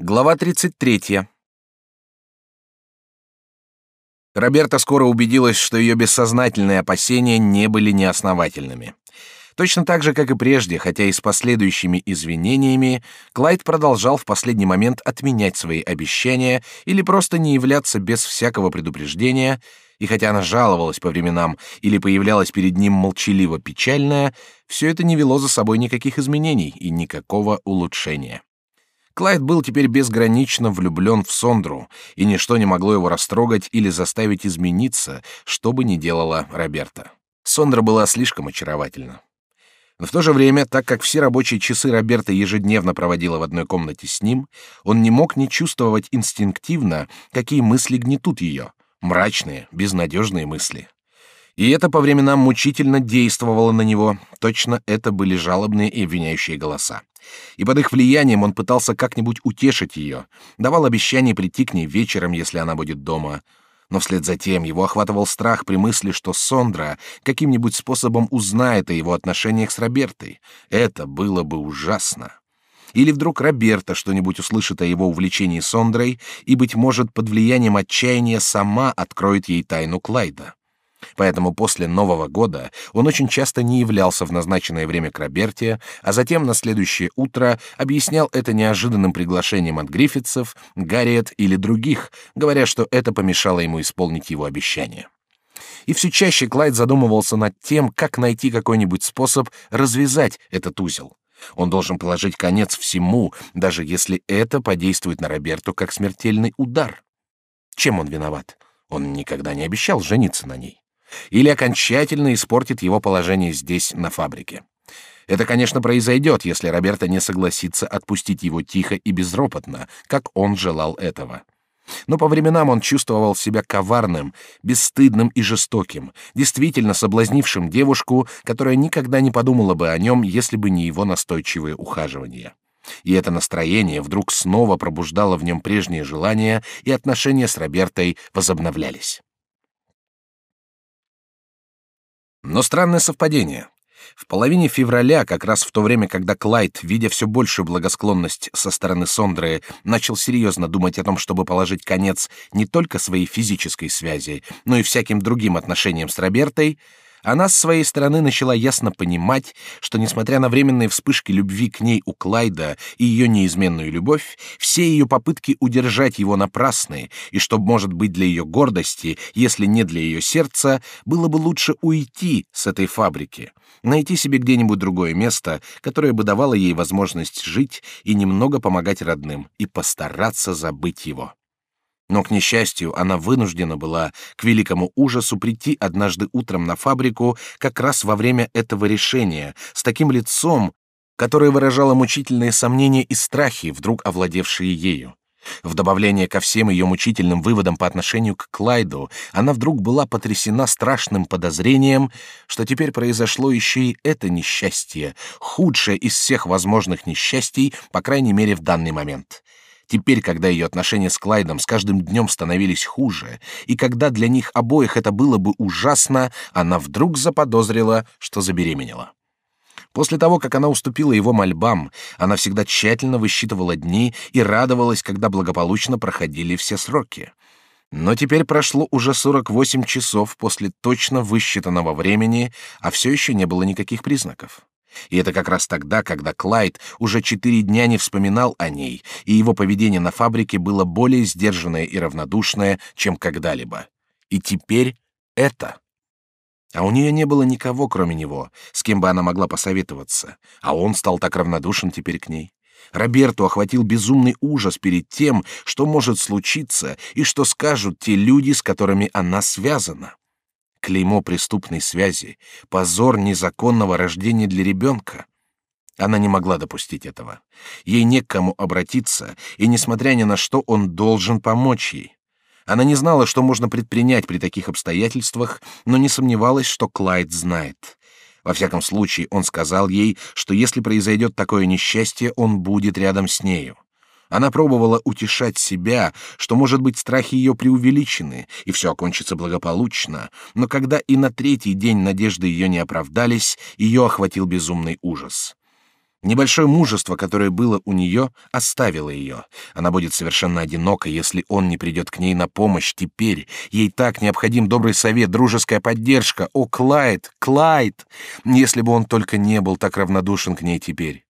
Глава 33. Роберта скоро убедилась, что ее бессознательные опасения не были неосновательными. Точно так же, как и прежде, хотя и с последующими извинениями, Клайд продолжал в последний момент отменять свои обещания или просто не являться без всякого предупреждения, и хотя она жаловалась по временам или появлялась перед ним молчаливо печальная, все это не вело за собой никаких изменений и никакого улучшения. Клайд был теперь безгранично влюблен в Сондру, и ничто не могло его растрогать или заставить измениться, что бы ни делала Роберта. Сондра была слишком очаровательна. Но в то же время, так как все рабочие часы Роберта ежедневно проводила в одной комнате с ним, он не мог не чувствовать инстинктивно, какие мысли гнетут ее, мрачные, безнадежные мысли. И это по временам мучительно действовало на него, точно это были жалобные и обвиняющие голоса. И под их влиянием он пытался как-нибудь утешить ее, давал обещание прийти к ней вечером, если она будет дома. Но вслед за тем его охватывал страх при мысли, что Сондра каким-нибудь способом узнает о его отношениях с Робертой. Это было бы ужасно. Или вдруг Роберта что-нибудь услышит о его увлечении Сондрой и, быть может, под влиянием отчаяния сама откроет ей тайну Клайда. Поэтому после Нового года он очень часто не являлся в назначенное время к Роберте, а затем на следующее утро объяснял это неожиданным приглашением от Гриффитсов, Гарриет или других, говоря, что это помешало ему исполнить его обещание. И все чаще Клайд задумывался над тем, как найти какой-нибудь способ развязать этот узел. Он должен положить конец всему, даже если это подействует на Роберту как смертельный удар. Чем он виноват? Он никогда не обещал жениться на ней или окончательно испортит его положение здесь, на фабрике. Это, конечно, произойдет, если Роберто не согласится отпустить его тихо и безропотно, как он желал этого. Но по временам он чувствовал себя коварным, бесстыдным и жестоким, действительно соблазнившим девушку, которая никогда не подумала бы о нем, если бы не его настойчивые ухаживания. И это настроение вдруг снова пробуждало в нем прежние желания, и отношения с Робертой возобновлялись. Но странное совпадение. В половине февраля, как раз в то время, когда Клайд, видя все большую благосклонность со стороны Сондры, начал серьезно думать о том, чтобы положить конец не только своей физической связи, но и всяким другим отношениям с Робертой, она с своей стороны начала ясно понимать, что несмотря на временные вспышки любви к ней у Клайда и ее неизменную любовь, все ее попытки удержать его напрасны, и что, может быть, для ее гордости, если не для ее сердца, было бы лучше уйти с этой фабрики, найти себе где-нибудь другое место, которое бы давало ей возможность жить и немного помогать родным, и постараться забыть его. Но, к несчастью, она вынуждена была, к великому ужасу, прийти однажды утром на фабрику как раз во время этого решения, с таким лицом, которое выражало мучительные сомнения и страхи, вдруг овладевшие ею. В добавление ко всем ее мучительным выводам по отношению к Клайду, она вдруг была потрясена страшным подозрением, что теперь произошло еще и это несчастье, худшее из всех возможных несчастий, по крайней мере в данный момент. Теперь, когда ее отношения с Клайдом с каждым днем становились хуже, и когда для них обоих это было бы ужасно, она вдруг заподозрила, что забеременела. После того, как она уступила его мольбам, она всегда тщательно высчитывала дни и радовалась, когда благополучно проходили все сроки. Но теперь прошло уже 48 часов после точно высчитанного времени, а все еще не было никаких признаков. И это как раз тогда, когда Клайд уже четыре дня не вспоминал о ней, и его поведение на фабрике было более сдержанное и равнодушное, чем когда-либо. И теперь это. А у нее не было никого, кроме него, с кем бы она могла посоветоваться, а он стал так равнодушен теперь к ней. Роберту охватил безумный ужас перед тем, что может случиться и что скажут те люди, с которыми она связана клеймо преступной связи, позор незаконного рождения для ребенка. Она не могла допустить этого. Ей не к кому обратиться, и, несмотря ни на что, он должен помочь ей. Она не знала, что можно предпринять при таких обстоятельствах, но не сомневалась, что Клайд знает. Во всяком случае, он сказал ей, что если произойдет такое несчастье, он будет рядом с нею. Она пробовала утешать себя, что, может быть, страхи ее преувеличены, и все окончится благополучно, но когда и на третий день надежды ее не оправдались, ее охватил безумный ужас. Небольшое мужество, которое было у нее, оставило ее. Она будет совершенно одинока, если он не придет к ней на помощь теперь. Ей так необходим добрый совет, дружеская поддержка. О, Клайд, Клайд! Если бы он только не был так равнодушен к ней теперь.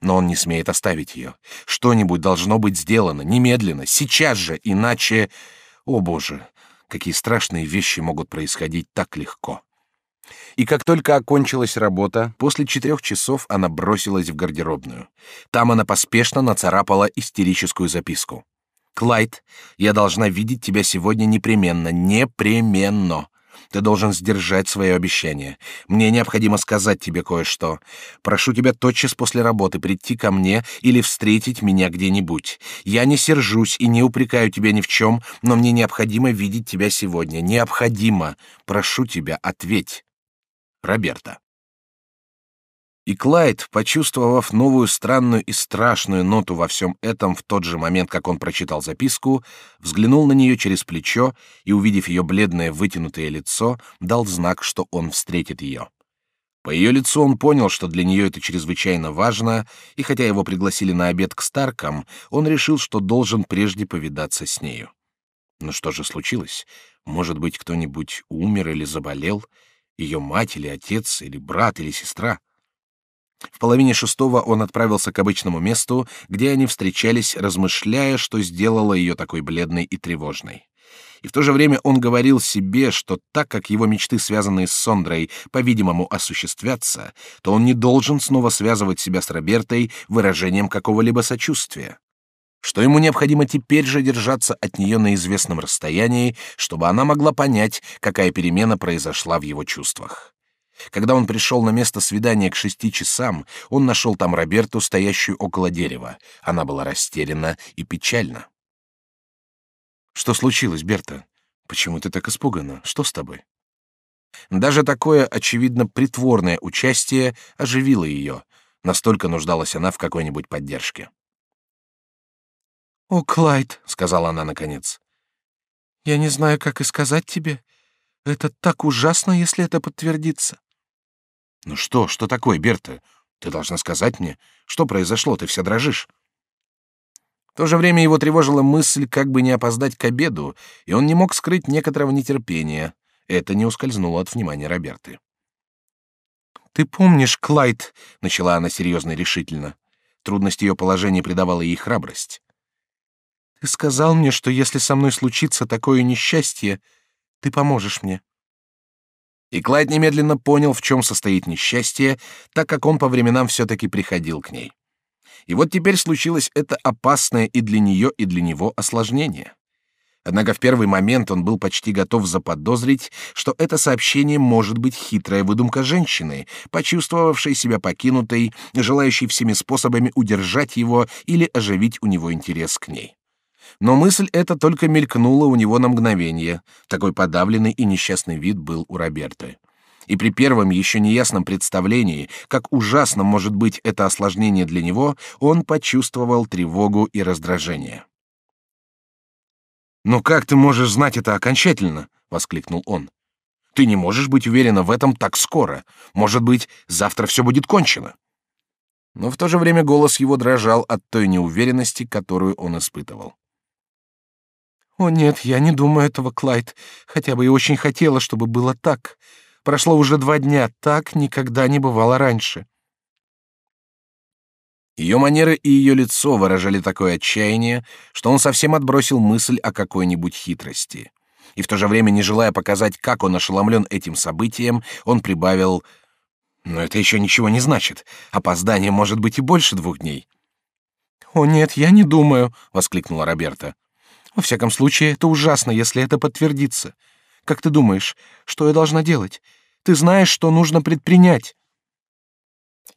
Но он не смеет оставить ее. Что-нибудь должно быть сделано, немедленно, сейчас же, иначе... О, Боже, какие страшные вещи могут происходить так легко. И как только окончилась работа, после четырех часов она бросилась в гардеробную. Там она поспешно нацарапала истерическую записку. «Клайд, я должна видеть тебя сегодня непременно, непременно. Ты должен сдержать свое обещание. Мне необходимо сказать тебе кое-что. Прошу тебя тотчас после работы прийти ко мне или встретить меня где-нибудь. Я не сержусь и не упрекаю тебя ни в чем, но мне необходимо видеть тебя сегодня. Необходимо. Прошу тебя, ответь. Роберта. И Клайд, почувствовав новую странную и страшную ноту во всем этом в тот же момент, как он прочитал записку, взглянул на нее через плечо и, увидев ее бледное вытянутое лицо, дал знак, что он встретит ее. По ее лицу он понял, что для нее это чрезвычайно важно, и хотя его пригласили на обед к Старкам, он решил, что должен прежде повидаться с нею. Но что же случилось? Может быть, кто-нибудь умер или заболел? Ее мать или отец, или брат, или сестра? В половине шестого он отправился к обычному месту, где они встречались, размышляя, что сделало ее такой бледной и тревожной. И в то же время он говорил себе, что так как его мечты, связанные с Сондрой, по-видимому, осуществятся, то он не должен снова связывать себя с Робертой выражением какого-либо сочувствия. Что ему необходимо теперь же держаться от нее на известном расстоянии, чтобы она могла понять, какая перемена произошла в его чувствах. Когда он пришел на место свидания к шести часам, он нашел там Роберту, стоящую около дерева. Она была растеряна и печальна. Что случилось, Берта? Почему ты так испугана? Что с тобой? Даже такое очевидно притворное участие оживило ее. Настолько нуждалась она в какой-нибудь поддержке. О, Клайд, сказала она наконец. Я не знаю, как и сказать тебе. Это так ужасно, если это подтвердится. Ну что, что такое, Берта? Ты должна сказать мне, что произошло, ты вся дрожишь. В то же время его тревожила мысль, как бы не опоздать к обеду, и он не мог скрыть некоторого нетерпения. Это не ускользнуло от внимания Роберты. «Ты помнишь, Клайд?» — начала она серьезно и решительно. Трудность ее положения придавала ей храбрость. «Ты сказал мне, что если со мной случится такое несчастье, ты поможешь мне. И Клайд немедленно понял, в чем состоит несчастье, так как он по временам все-таки приходил к ней. И вот теперь случилось это опасное и для нее, и для него осложнение. Однако в первый момент он был почти готов заподозрить, что это сообщение может быть хитрая выдумка женщины, почувствовавшей себя покинутой, желающей всеми способами удержать его или оживить у него интерес к ней. Но мысль эта только мелькнула у него на мгновение. Такой подавленный и несчастный вид был у Роберты. И при первом еще неясном представлении, как ужасно может быть это осложнение для него, он почувствовал тревогу и раздражение. «Но как ты можешь знать это окончательно?» — воскликнул он. «Ты не можешь быть уверена в этом так скоро. Может быть, завтра все будет кончено». Но в то же время голос его дрожал от той неуверенности, которую он испытывал. «О нет, я не думаю этого, Клайд, хотя бы и очень хотела, чтобы было так. Прошло уже два дня, так никогда не бывало раньше». Ее манеры и ее лицо выражали такое отчаяние, что он совсем отбросил мысль о какой-нибудь хитрости. И в то же время, не желая показать, как он ошеломлен этим событием, он прибавил «Но это еще ничего не значит. Опоздание может быть и больше двух дней». «О нет, я не думаю», — воскликнула Роберта. Во всяком случае, это ужасно, если это подтвердится. Как ты думаешь, что я должна делать? Ты знаешь, что нужно предпринять.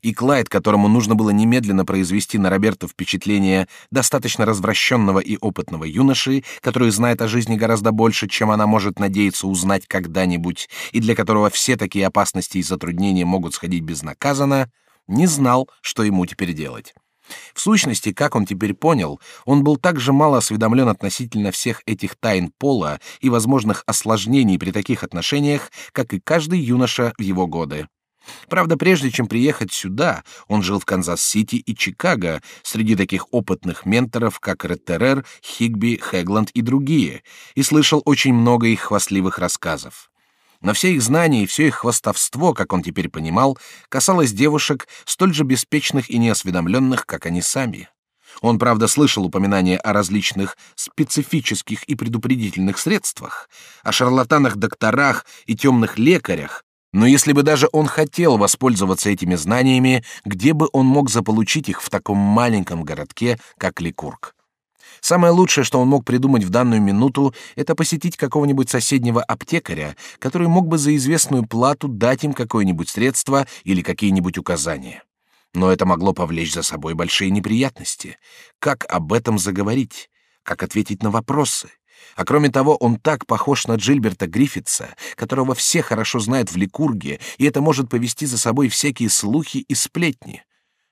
И Клайд, которому нужно было немедленно произвести на Роберта впечатление достаточно развращенного и опытного юноши, который знает о жизни гораздо больше, чем она может надеяться узнать когда-нибудь, и для которого все такие опасности и затруднения могут сходить безнаказанно, не знал, что ему теперь делать. В сущности, как он теперь понял, он был так же мало осведомлен относительно всех этих тайн пола и возможных осложнений при таких отношениях, как и каждый юноша в его годы. Правда, прежде чем приехать сюда, он жил в Канзас-Сити и Чикаго среди таких опытных менторов, как Реттерер, Хигби, Хэгланд и другие, и слышал очень много их хвастливых рассказов. Но все их знания и все их хвастовство, как он теперь понимал, касалось девушек, столь же беспечных и неосведомленных, как они сами. Он, правда, слышал упоминания о различных специфических и предупредительных средствах, о шарлатанах-докторах и темных лекарях, но если бы даже он хотел воспользоваться этими знаниями, где бы он мог заполучить их в таком маленьком городке, как Ликург? Самое лучшее, что он мог придумать в данную минуту, это посетить какого-нибудь соседнего аптекаря, который мог бы за известную плату дать им какое-нибудь средство или какие-нибудь указания. Но это могло повлечь за собой большие неприятности. Как об этом заговорить? Как ответить на вопросы? А кроме того, он так похож на Джильберта Гриффитса, которого все хорошо знают в Ликурге, и это может повести за собой всякие слухи и сплетни.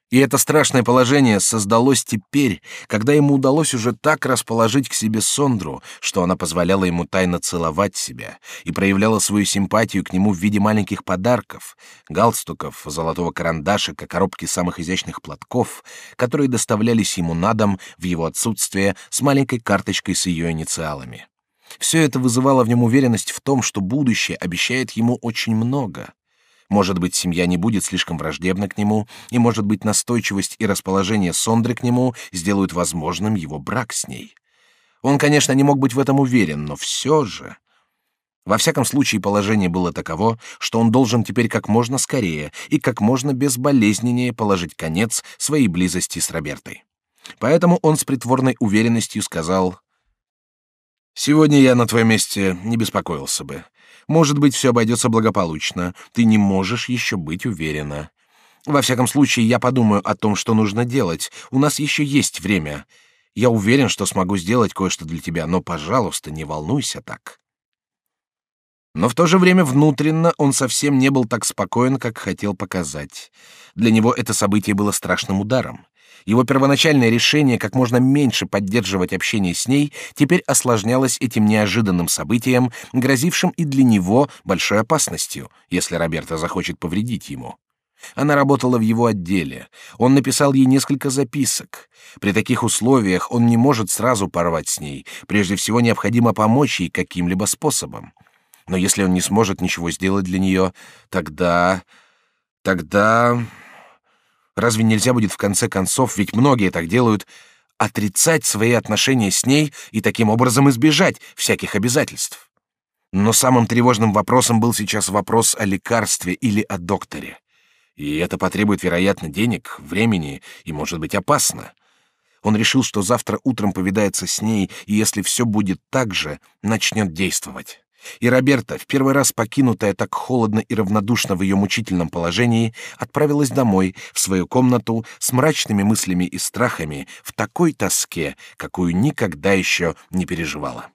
И это страшное положение создалось теперь, когда ему удалось уже так расположить к себе Сондру, что она позволяла ему тайно целовать себя и проявляла свою симпатию к нему в виде маленьких подарков, галстуков, золотого карандашика, коробки самых изящных платков, которые доставлялись ему на дом в его отсутствие с маленькой карточкой с ее инициалами. Все это вызывало в нем уверенность в том, что будущее обещает ему очень много. Может быть, семья не будет слишком враждебна к нему, и, может быть, настойчивость и расположение Сондры к нему сделают возможным его брак с ней. Он, конечно, не мог быть в этом уверен, но все же... Во всяком случае, положение было таково, что он должен теперь как можно скорее и как можно безболезненнее положить конец своей близости с Робертой. Поэтому он с притворной уверенностью сказал Сегодня я на твоем месте не беспокоился бы. Может быть, все обойдется благополучно. Ты не можешь еще быть уверена. Во всяком случае, я подумаю о том, что нужно делать. У нас еще есть время. Я уверен, что смогу сделать кое-что для тебя, но, пожалуйста, не волнуйся так. Но в то же время внутренно он совсем не был так спокоен, как хотел показать. Для него это событие было страшным ударом. Его первоначальное решение как можно меньше поддерживать общение с ней теперь осложнялось этим неожиданным событием, грозившим и для него большой опасностью, если Роберта захочет повредить ему. Она работала в его отделе. Он написал ей несколько записок. При таких условиях он не может сразу порвать с ней. Прежде всего необходимо помочь ей каким-либо способом. Но если он не сможет ничего сделать для нее, тогда... тогда... Разве нельзя будет в конце концов, ведь многие так делают, отрицать свои отношения с ней и таким образом избежать всяких обязательств? Но самым тревожным вопросом был сейчас вопрос о лекарстве или о докторе. И это потребует, вероятно, денег, времени и, может быть, опасно. Он решил, что завтра утром повидается с ней, и если все будет так же, начнет действовать. И Роберта, в первый раз покинутая так холодно и равнодушно в ее мучительном положении, отправилась домой, в свою комнату, с мрачными мыслями и страхами, в такой тоске, какую никогда еще не переживала.